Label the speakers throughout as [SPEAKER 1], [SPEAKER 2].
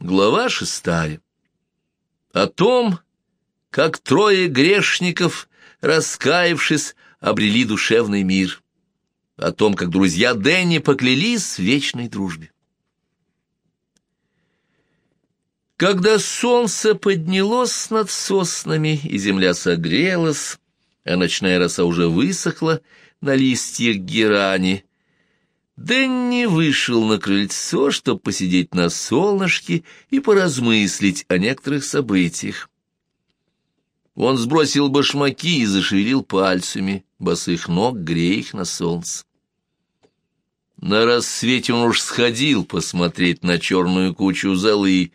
[SPEAKER 1] Глава шестая. О том, как трое грешников, раскаявшись, обрели душевный мир. О том, как друзья Дэнни поклялись в вечной дружбе. Когда солнце поднялось над соснами, и земля согрелась, а ночная роса уже высохла на листьях герани, Дэнни вышел на крыльцо, чтобы посидеть на солнышке и поразмыслить о некоторых событиях. Он сбросил башмаки и зашевелил пальцами, босых ног, грея их на солнце. На рассвете он уж сходил посмотреть на черную кучу золы,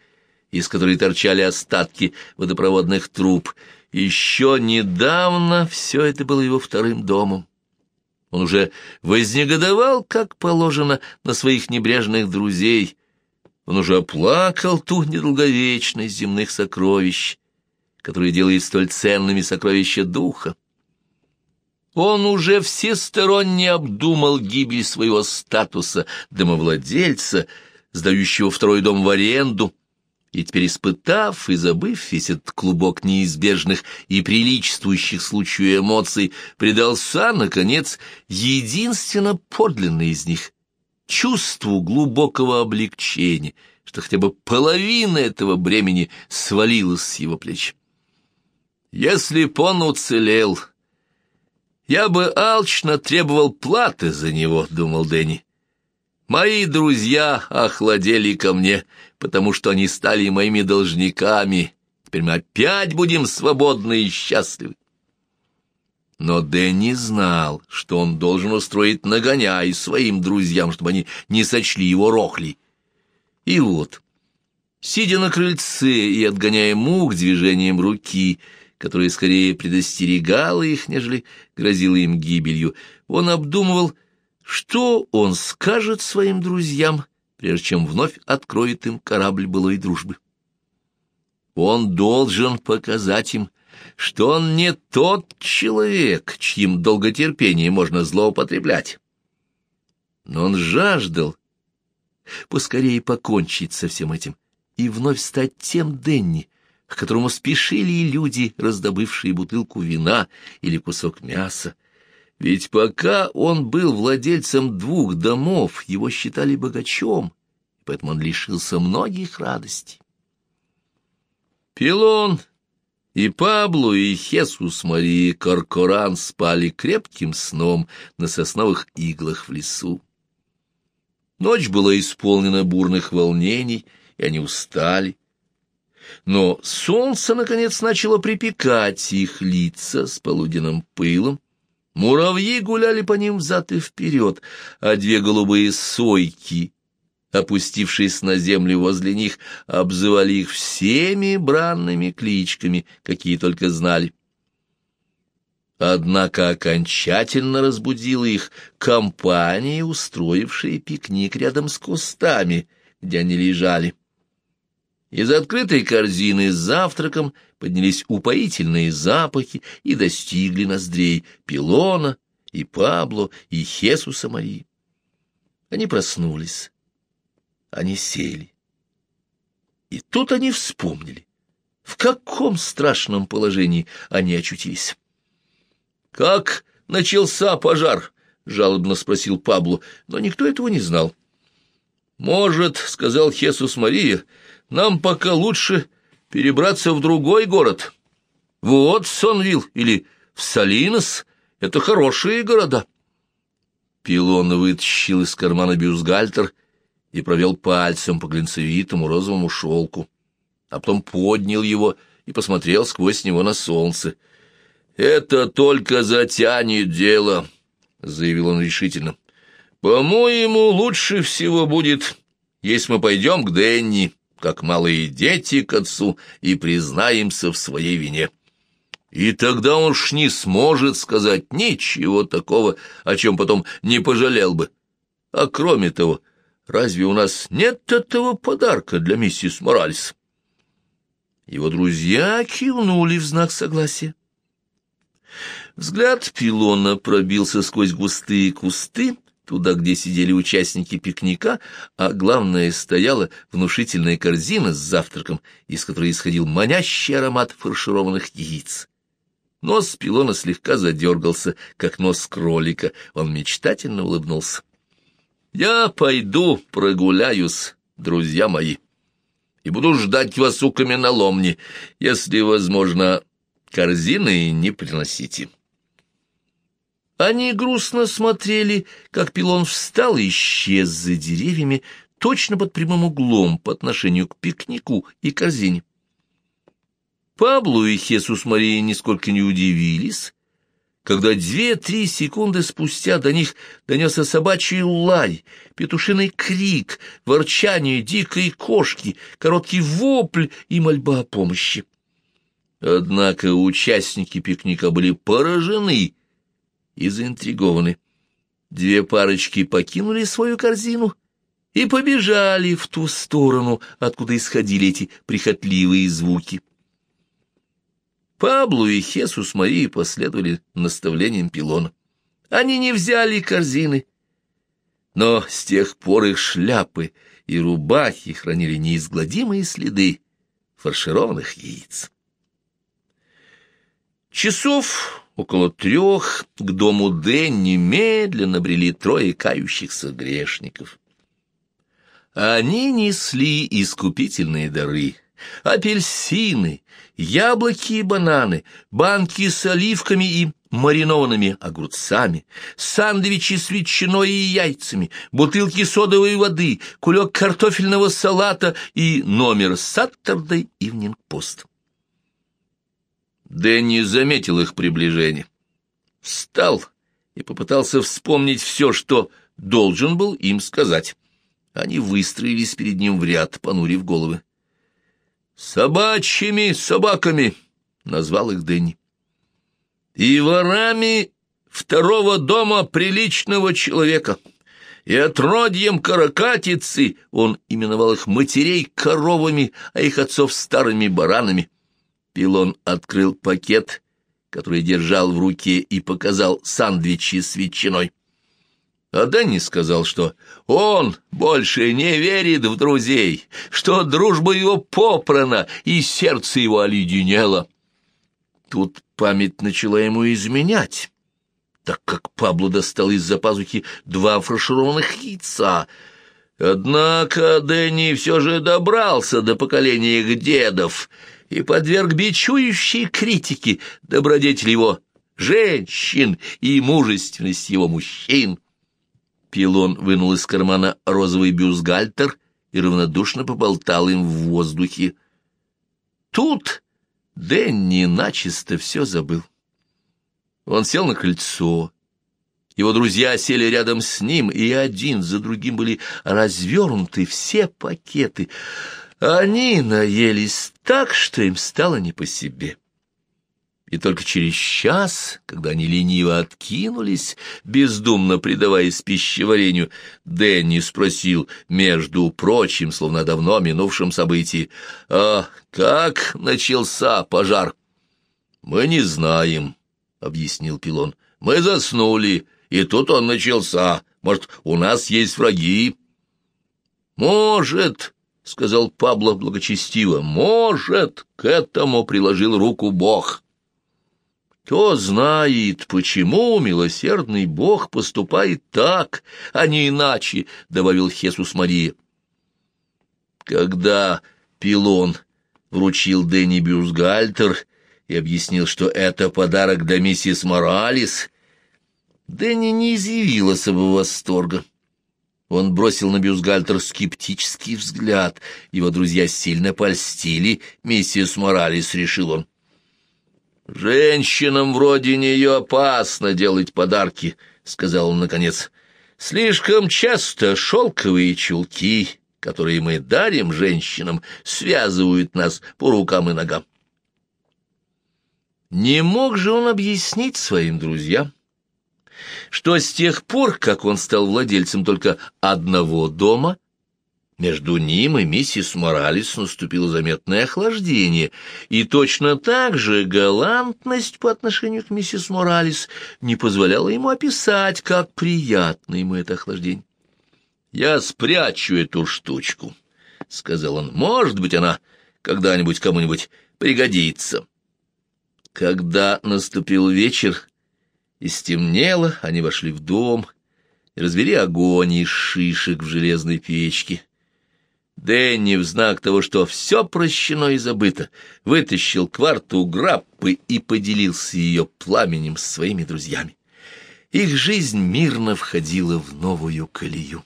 [SPEAKER 1] из которой торчали остатки водопроводных труб. Еще недавно все это было его вторым домом. Он уже вознегодовал, как положено, на своих небрежных друзей. Он уже оплакал ту недолговечность земных сокровищ, которые делают столь ценными сокровища духа. Он уже всесторонне обдумал гибель своего статуса домовладельца, сдающего второй дом в аренду, и теперь, испытав и забыв весь этот клубок неизбежных и приличествующих случаю эмоций, предался, наконец, единственно подлинный из них — чувству глубокого облегчения, что хотя бы половина этого бремени свалилась с его плеч. Если б он уцелел, я бы алчно требовал платы за него, — думал Дэнни. Мои друзья охладели ко мне, потому что они стали моими должниками. Теперь мы опять будем свободны и счастливы. Но Дэнни знал, что он должен устроить нагоняй своим друзьям, чтобы они не сочли его рохли. И вот, сидя на крыльце и отгоняя мух движением руки, которая скорее предостерегала их, нежели грозила им гибелью, он обдумывал, что он скажет своим друзьям, прежде чем вновь откроет им корабль былой дружбы? Он должен показать им, что он не тот человек, чьим долготерпением можно злоупотреблять. Но он жаждал поскорее покончить со всем этим и вновь стать тем Денни, к которому спешили люди, раздобывшие бутылку вина или кусок мяса, ведь пока он был владельцем двух домов, его считали богачом, поэтому он лишился многих радостей. Пилон и Пабло, и Хесус Марии Коркоран спали крепким сном на сосновых иглах в лесу. Ночь была исполнена бурных волнений, и они устали. Но солнце, наконец, начало припекать их лица с полуденным пылом, Муравьи гуляли по ним взад и вперед, а две голубые сойки, опустившись на землю возле них, обзывали их всеми бранными кличками, какие только знали. Однако окончательно разбудила их компания, устроившая пикник рядом с кустами, где они лежали. Из открытой корзины с завтраком поднялись упоительные запахи и достигли ноздрей Пилона и Пабло и Хесуса Марии. Они проснулись, они сели. И тут они вспомнили, в каком страшном положении они очутились. «Как начался пожар?» — жалобно спросил Пабло, но никто этого не знал. «Может, — сказал Хесус Мария, — нам пока лучше перебраться в другой город. Вот Сонвилл или в Салинос — это хорошие города. Пилон вытащил из кармана бюстгальтер и провел пальцем по глинцевитому розовому шелку, а потом поднял его и посмотрел сквозь него на солнце. «Это только затянет дело», — заявил он решительно. «По-моему, лучше всего будет, если мы пойдем к Денни» как малые дети к отцу, и признаемся в своей вине. И тогда он ж не сможет сказать ничего такого, о чем потом не пожалел бы. А кроме того, разве у нас нет этого подарка для миссис Моральс? Его друзья кивнули в знак согласия. Взгляд пилона пробился сквозь густые кусты туда, где сидели участники пикника, а главное, стояла внушительная корзина с завтраком, из которой исходил манящий аромат фаршированных яиц. Нос пилона слегка задергался, как нос кролика, он мечтательно улыбнулся. «Я пойду прогуляюсь, друзья мои, и буду ждать вас у каменоломни, если, возможно, корзины не приносите». Они грустно смотрели, как пилон встал и исчез за деревьями, точно под прямым углом по отношению к пикнику и корзине. Паблу и Хесус Мария нисколько не удивились, когда две-три секунды спустя до них донесся собачий лай, петушиный крик, ворчание дикой кошки, короткий вопль и мольба о помощи. Однако участники пикника были поражены и заинтригованы. Две парочки покинули свою корзину и побежали в ту сторону, откуда исходили эти прихотливые звуки. Паблу и Хесус Марии последовали наставлениям пилона. Они не взяли корзины, но с тех пор их шляпы и рубахи хранили неизгладимые следы фаршированных яиц. Часов около трех к дому Дэнни медленно брели трое кающихся грешников. Они несли искупительные дары — апельсины, яблоки и бананы, банки с оливками и маринованными огурцами, сандвичи с ветчиной и яйцами, бутылки содовой воды, кулек картофельного салата и номер Evening Post. Дэнни заметил их приближение. Встал и попытался вспомнить все, что должен был им сказать. Они выстроились перед ним в ряд, понурив головы. «Собачьими собаками!» — назвал их Дэнни. «И ворами второго дома приличного человека!» и отродьем каракатицы, он именовал их матерей коровами, а их отцов старыми баранами. Пилон открыл пакет, который держал в руке, и показал сандвичи с ветчиной. А Дэнни сказал, что он больше не верит в друзей, что дружба его попрана, и сердце его оледенело. Тут память начала ему изменять, так как Пабло достал из-за пазухи два фаршированных яйца. Однако Дэнни все же добрался до поколения их дедов — и подверг бичующей критике добродетель его женщин и мужественность его мужчин. Пилон вынул из кармана розовый бюстгальтер и равнодушно поболтал им в воздухе. Тут Дэнни начисто все забыл. Он сел на крыльцо. Его друзья сели рядом с ним, и один за другим были развернуты все пакеты — они наелись так, что им стало не по себе. И только через час, когда они лениво откинулись, бездумно предаваясь пищеварению, Дэнни спросил, между прочим, словно давно минувшем событии, «А как начался пожар?» «Мы не знаем», — объяснил Пилон. «Мы заснули, и тут он начался. Может, у нас есть враги?» «Может», — сказал Пабло благочестиво, — может, к этому приложил руку Бог. Кто знает, почему милосердный Бог поступает так, а не иначе, — добавил Хесус Мария. Когда Пилон вручил Дэнни бюстгальтер и объяснил, что это подарок для миссис Моралес, Дэнни не изъявила особого восторга. Он бросил на бюстгальтер скептический взгляд. Его друзья сильно польстили. Миссис Моралес, решил он. «Женщинам вроде нее опасно делать подарки», — сказал он наконец. «Слишком часто шелковые чулки, которые мы дарим женщинам, связывают нас по рукам и ногам». Не мог же он объяснить своим друзьям, что с тех пор, как он стал владельцем только одного дома, Между ним и миссис Моралес наступило заметное охлаждение, и точно так же галантность по отношению к миссис Моралес не позволяла ему описать, как приятно ему это охлаждение. «Я спрячу эту штучку», — сказал он. «Может быть, она когда-нибудь кому-нибудь пригодится». Когда наступил вечер и стемнело, они вошли в дом и развели огонь из шишек в железной печке. Дэнни в знак того, что все прощено и забыто, вытащил кварту граппы и поделился ее пламенем с своими друзьями. Их жизнь мирно входила в новую колею.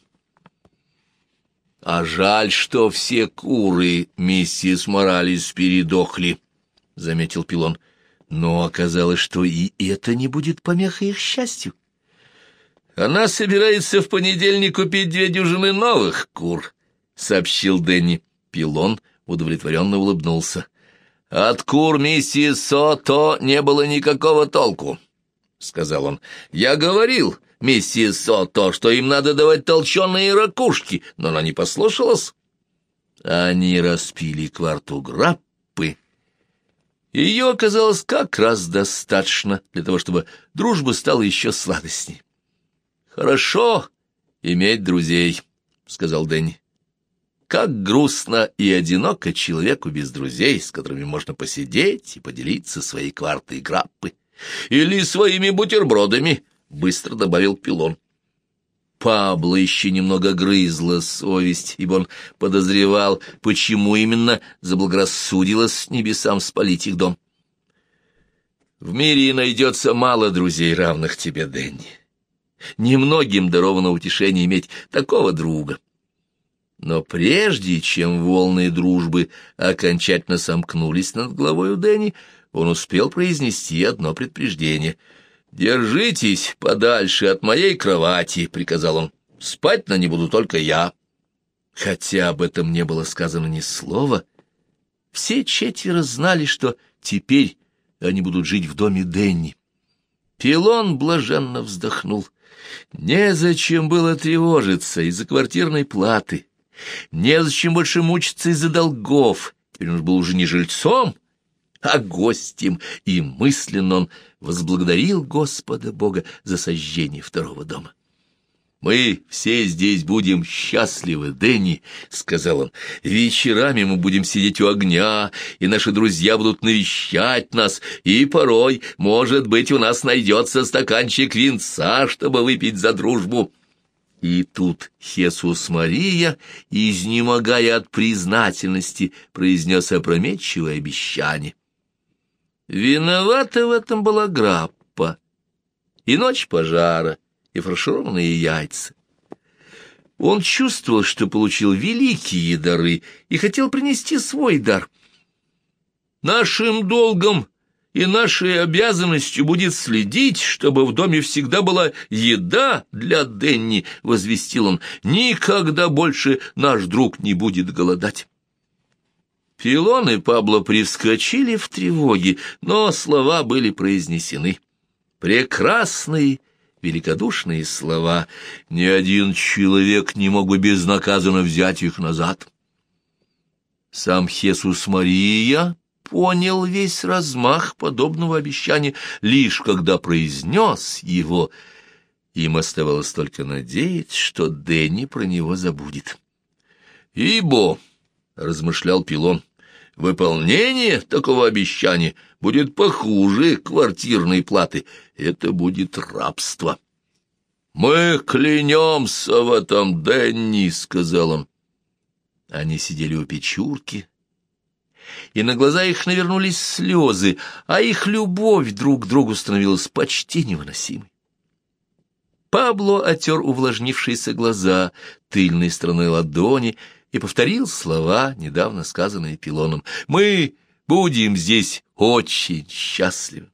[SPEAKER 1] «А жаль, что все куры, миссис Моралес, передохли», — заметил Пилон. Но оказалось, что и это не будет помехой их счастью. «Она собирается в понедельник купить две дюжины новых кур», — сообщил Дэнни. Пилон удовлетворенно улыбнулся. «От кур миссис Сото не было никакого толку», — сказал он. «Я говорил, миссис Сото, что им надо давать толченые ракушки, но она не послушалась». Они распили кварту граппы. Ее оказалось как раз достаточно для того, чтобы дружба стала еще сладостней. «Хорошо иметь друзей», — сказал Дэнни. Как грустно и одиноко человеку без друзей, с которыми можно посидеть и поделиться своей квартой граппы. Или своими бутербродами, — быстро добавил Пилон. Пабло еще немного грызла совесть, ибо он подозревал, почему именно заблагорассудилось небесам спалить их дом. В мире найдется мало друзей, равных тебе, Дэнни. Немногим даровано утешение иметь такого друга. Но прежде чем волны дружбы окончательно сомкнулись над головой у Дэнни, он успел произнести одно предупреждение. «Держитесь подальше от моей кровати», — приказал он. «Спать на не буду только я». Хотя об этом не было сказано ни слова, все четверо знали, что теперь они будут жить в доме Дэнни. Пилон блаженно вздохнул. Незачем было тревожиться из-за квартирной платы. Незачем больше мучиться из-за долгов. Теперь он был уже не жильцом, а гостем, и мысленно он возблагодарил Господа Бога за сожжение второго дома. «Мы все здесь будем счастливы, Дэнни», — сказал он. «Вечерами мы будем сидеть у огня, и наши друзья будут навещать нас, и порой, может быть, у нас найдется стаканчик винца, чтобы выпить за дружбу». И тут Хесус Мария, изнемогая от признательности, произнес опрометчивое обещание. Виновата в этом была граппа, и ночь пожара, и фаршированные яйца. Он чувствовал, что получил великие дары, и хотел принести свой дар. Нашим долгом и нашей обязанностью будет следить, чтобы в доме всегда была еда для Денни, — возвестил он. Никогда больше наш друг не будет голодать. Пилон и Пабло привскочили в тревоге, но слова были произнесены. Прекрасные, великодушные слова. Ни один человек не мог бы безнаказанно взять их назад. Сам Хесус Мария понял весь размах подобного обещания, лишь когда произнес его. Им оставалось только надеяться, что Дэнни про него забудет. «Ибо», — размышлял Пилон, — «выполнение такого обещания будет похуже квартирной платы. Это будет рабство». «Мы клянемся в этом, Дэнни», — сказал он. Они сидели у печурки, и на глаза их навернулись слезы, а их любовь друг к другу становилась почти невыносимой. Пабло отер увлажнившиеся глаза тыльной стороной ладони и повторил слова, недавно сказанные Пилоном. «Мы будем здесь очень счастливы».